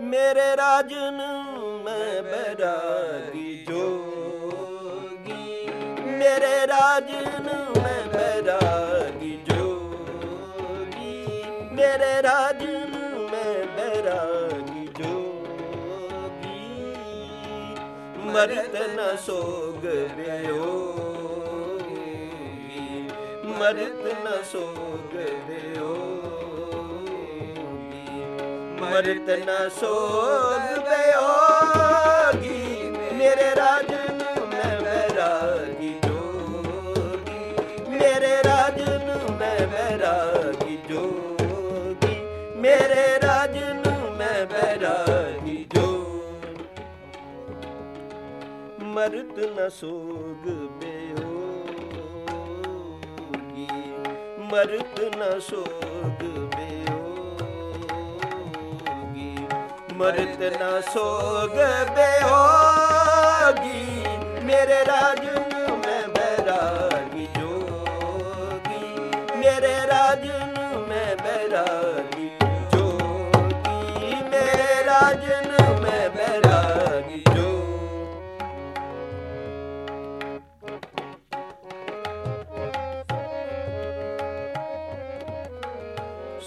ਮੇਰੇ ਰਾਜਨ ਮੈਂ ਬੈਰਾਗੀ ਜੋਗੀ। ਮੇਰੇ ਰਾਜਨ ਮੈਂ ਬੈਰਾਗੀ ਜੋਗੀ। ਮੇਰੇ ਰਾਜਨ ਮੈਂ ਬੈਰਾਗੀ ਜੋਗੀ। ਮਰਤ ਨ ਸੋਗ ਬਿਓਗੀ ਮਰਤ ਨ ਸੋਗ ਬਿਓਗੀ ਮਰਤ ਨ ਸੋਗ ਬਿਓਗੀ ਮੇਰੇ ਰਾਜਨ ਮੈਂ ਬੈਰਾਗੀ ਜੋਗੀ, ਮੇਰੇ ਰਾਜਨ ਮੈਂ ਬੈਰਾਗੀ ਜੋਗੀ, ਮੇਰੇ ਰਾਜਨ ਮੈਂ ਬੈਰਾਗੀ ਜੋਗੀ। ਮਰਤ ਨ ਸੋਗ ਬਿਓਗੀ ਮਰਤ ਨ ਸੋਗ ਮਰਤ ਨਾ ਸੋਗ ਬਿਓਗੀ ਮੇਰੇ ਰਾਜਨ ਮੈਂ ਬੈਰਾਗੀ ਜੋਗੀ। ਮੇਰੇ ਰਾਜਨ ਮੈਂ ਬੈਰਾਗੀ ਜੋਗੀ। ਮੇਰੇ ਰਾਜਨ ਮੈਂ ਬੈਰਾਗੀ ਜੋਗੀ।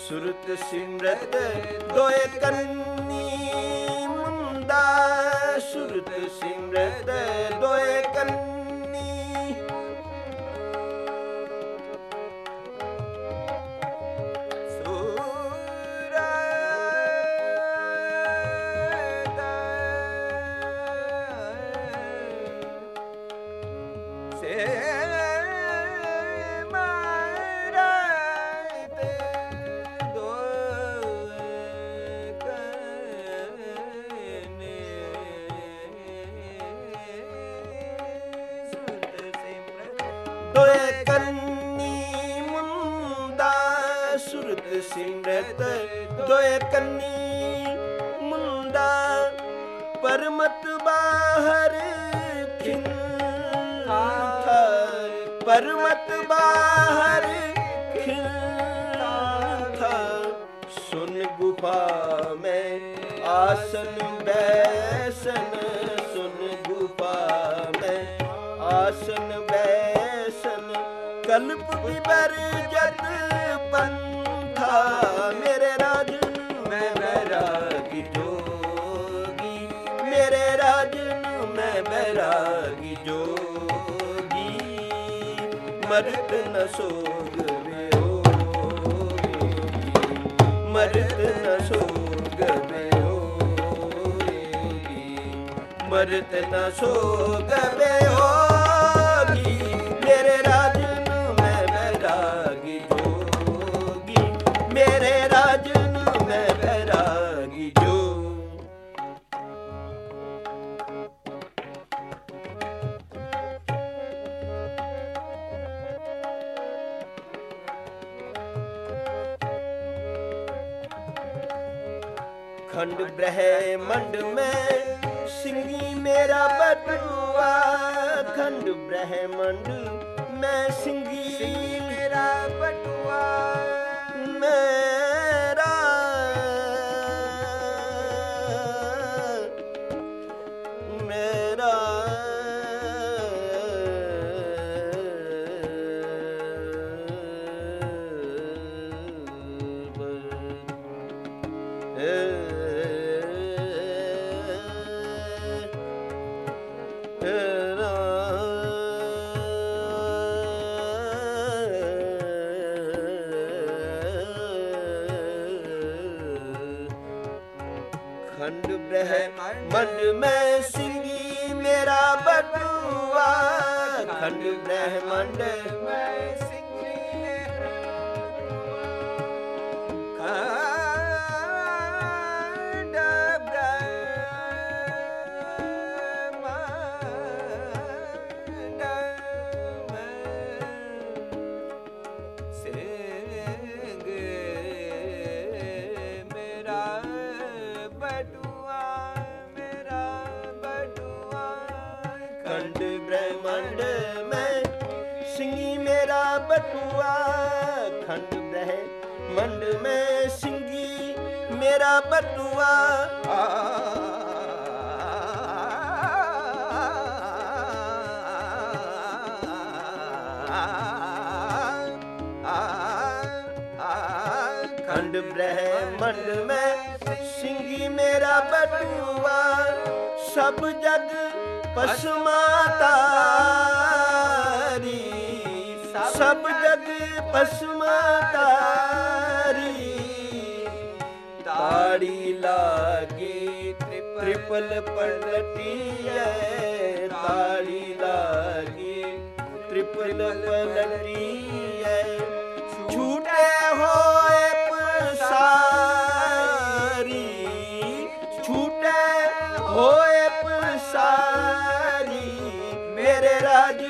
ਸੁਰਤ ਸਿਮਰਤ ਦੋਏ ਕੰਨੀ ਸਿਮਰਤ ਪਰਮਤ ਬਾਹਰ ਖਿੰਥਾ ਪਰਮਤ ਬਾਹਰ ਖਿੰਥਾ ਸੁਨ ਗੁਫਾ ਮੈਂ ਆਸਨ ਬੈਸਨ। ਸੁਨ ਗੁਫਾ ਮੈਂ ਆਸਨ ਬੈਸਨ। ਕਲਪ ਵਿਬਰ ਜਤ ਪੰਥਾ ਮੇਰੇ ਮਰਦ ਨ ਸੋਗ ਬਿਓਗੀ ਮਰਦ ਨ ਸੋਗ ਬਿਓਗੀ ਮਰਦ ਨ ਸੋਗ ਬਿਓਗੀ ਖੰਡ ਬ੍ਰਹਮੰਡ ਮੈਂ ਸਿੰਘੀ ਮੇਰਾ ਬਟੂਆ। ਖੰਡ ਬ੍ਰਹਮੰਡ ਮੈਂ ਸਿੰਘੀ ਮੇਰਾ ਬਟੂਆ। ਬ੍ਰਹਮੰਡ ਮੈਂ ਸਿੰਘੀ ਮੇਰਾ ਬਟੂਆ ਖੰਡ ਬ੍ਰਹਮੰਡ ਖੰਡ ਮੈਂ ਸਿੰਘੀ ਮੇਰਾ ਬਟੂਆ। ਖੰਡ ਬ੍ਰਹਮੰਡ ਮੈਂ ਸਿੰਘੀ ਮੇਰਾ ਬਟੂਆ। ਸਭ ਜਗ ਪਸਮਾ ਤਾਰੀ ਸਭ ਜਗ ਪਸਮਾ ਤਾਰੀ ਤਾੜੀ ਲਾਗੀ ਤ੍ਰਿਪਲ ਪਲਟੀਐ ਤਾੜੀ ਲਾਗੀ ਤ੍ਰਿਪਲ ਪਲਟੀਐ ਛੂਟੇ ਹੋਏ ਪਸਾਰੀ ਛੂਟੇ ਹੋਏ ਪਸਾਰੀ ਮੇਰੇ ਰਾਜ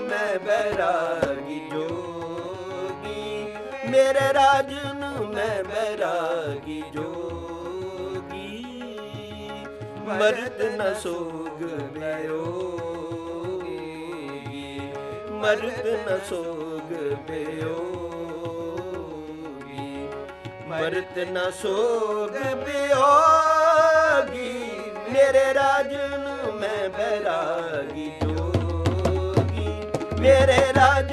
ਮੈਂ ਬੈਰਾਗੀ ਮਰਦ ਨ ਸੋਗ ਬਿਯੋਗੀ ਮਰਦ ਨ ਸੋਗ ਬਿਯੋਗੀ ਮਰਦ ਨ ਸੋਗ ਬਿਯੋਗੀ ਮੇਰੇ ਰਾਜ ਨੂੰ ਮੈਂ ਬੈਰਾਗੀ ਜੋਗੀ। ਮੇਰੇ ਰਾਜ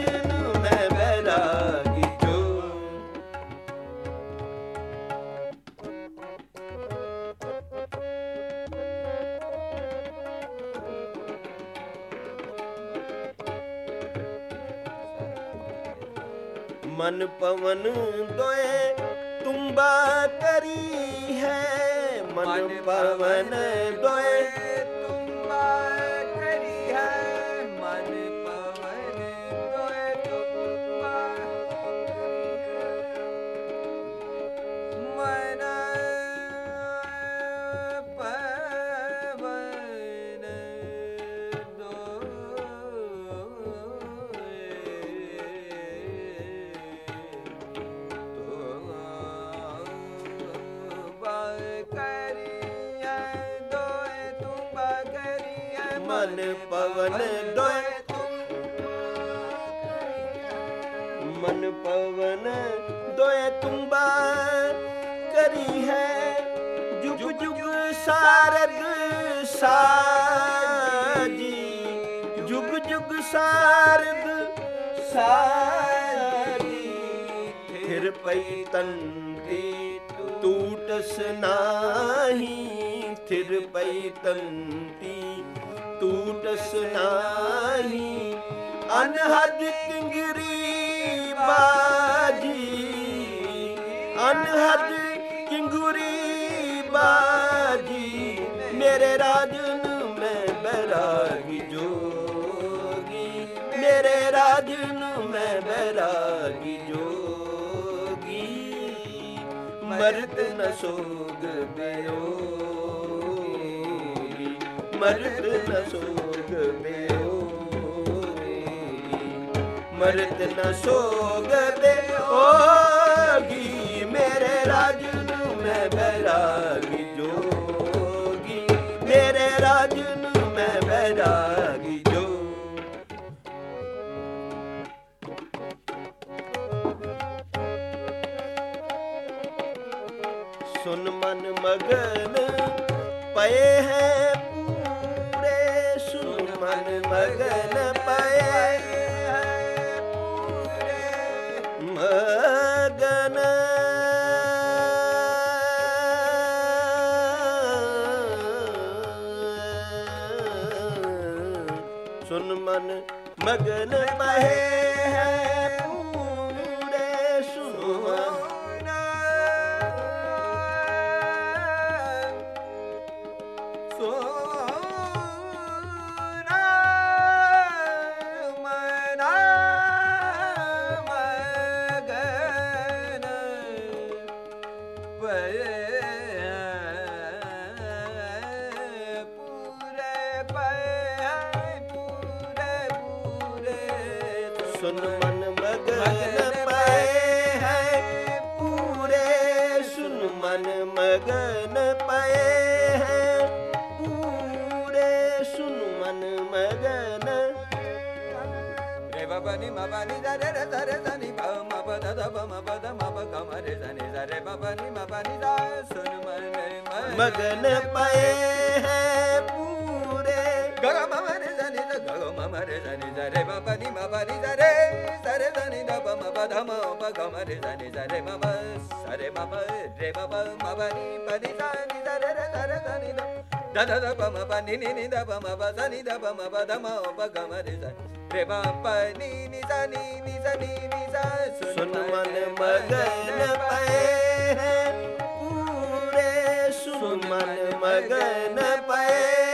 ਮਨ ਪਵਨ ਦੋਏ ਤੁੰਬਾ ਕਰੀ ਹੈ ਮਨ ਪਵਨ ਦੋਏ ਮਨ ਪਵਨ ਦੋਏ ਮਨ ਪਵਨ ਦੋਏ ਤੁੰਬਾ ਕਰੀ ਹੈ ਜੁਗ ਜੁਗ ਸਾਰਦ ਸਾਜੀ। ਜੁਗ ਜੁਗ ਸਾਰਗ ਸਾਜੀ। ਫਿਰ ਪਈ ਤੰਤੀ ਟੂਟਸ ਨਾਹੀ। ਥਿਰ ਪਈ ਤੰਤੀ ਟੂਟਸ ਨਾਹੀ ਅਨਹਦ ਕਿੰਗਰੀ ਬਾਜੀ, ਅਨਹਦ ਕਿੰਗਰੀ ਬਾਜੀ, ਮੇਰੇ ਰਾਜ ਨੂੰ ਮੈਂ ਬੈਰਾਗੀ ਜੋਗੀ, ਮੇਰੇ ਰਾਜ ਨੂੰ ਮੈਂ ਬੈਰਾਗੀ ਜੋਗੀ, ਮਰਦ ਨ ਸੋਗ ਬਿਯੋਗੀ ਮਰਦ ਨ ਸੋਗ ਬਿਯੋਗੀ ਮਰਦ ਨ ਸੋਗ ਬਿਯੋਗੀ ਮੇਰੇ ਰਾਜ ਨੂੰ ਮੈਂ ਬੈਰਾਗੀ ਜੋਗੀ। ਮੇਰੇ ਰਾਜ ਨੂੰ ਮੈਂ ਬੈਰਾਗੀ ਜੋ। ਸੁਨ ਮਨ ਮਗਨ ਪਏ ਹੈ ਮਗਨ ਸੁਨ ਮਨ ਮਗਨ ਪਏ ਹੈ ਪੂਰੇ ਸੁਨ ਮਨ ਮਗਨ ਪਏ ਹੈ ਪੂਰੇ ਸੁਨ ਮਨ ਮਗਨ। ਰੇ ਬਾਬਾ ਨੀ ਮਾਬਾ ਨੀ ਦਾ ਰੇ ਦਾ ਰੇ ਦਾ ਨੀ ਬਾ ਮਾ ਬਾ ਦਾ ਦਾ ਬਾ ਮਾ ਬਾ ਦਾ ਮਾ ਬਾ ਕਮ ਰੇ ਦਾ ਨੀ ਦਾ। ਰੇ ਬਾਬਾ ਨੀ ਮਾਬਾ ਨੀ ਦਾ ਸੁਨ ਮਨ ਮਗਨ ਪਏ ਹੈ। Re za ni za re ba ba ni ma ba ni za re za re za ni da ba ma ba da ma ba ga ma re za ni za re ma ba sa re ma ba re ba ba ma ba ni ba ni za ni za re re za re za ni da da da da ba ma ba ni ni ni da ba ma ba za ni da ba ma ba da ma ba ga ma re za re ba pa ni ni za ni ni za ni ni za ਸੁਨ ਮਨ ਮਗਨ ਪਏ ਹੈ ਪੂਰੇ ਸੁਨ ਮਨ ਮਗਨ ਪਏ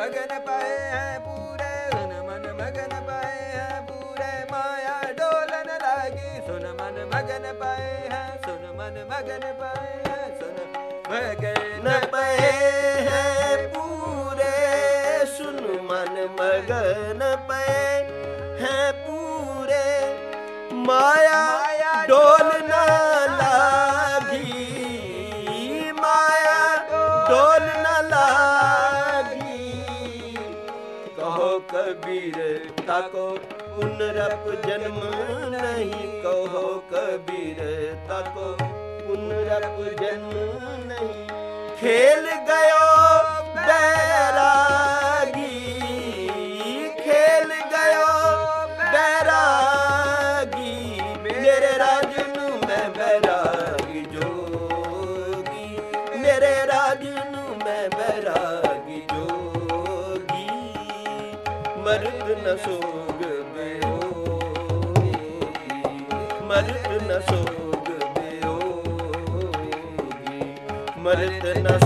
ਮਗਨ ਪਏ ਹੈ ਪੂਰੇ ਹਨ ਮਨ ਮਗਨ ਪਏ ਹੈ ਪੂਰੇ ਮਾਇਆ ਡੋਲਨ ਲਾਗੀ ਸੁਨ ਮਗਨ ਪਏ ਹੈ ਸੁਨ ਮਗਨ ਪਏ ਹੈ ਸੁਨ ਮਗਨ ਪਏ ਹੈ ਪੂਰੇ ਸੁਨ ਮਗਨ ਪਏ ਹੈ ਪੂਰੇ ਮਾਇਆ ਕਹੋ ਕਬੀਰ ਤਾਕੋ ਪੁਨਰਪ ਜਨਮ ਨਹੀਂ ਕਹੋ ਕਬੀਰ ਤਾਕੋ ਪੁਨਰਪ ਜਨਮ ਨਹੀਂ। ਖੇਲ ਗਇਓ ਬੈਰਾਗੀ, ਖੇਲ ਗਇਓ ਬੈਰਾਗੀ, ਮੇਰੇ ਮਰਦ ਨ ਸੋਗ ਬਿਓਗੀ ਮਰਦ ਨ ਸੋਗ ਬਿਓਗੀ ਮਰਦ ਨ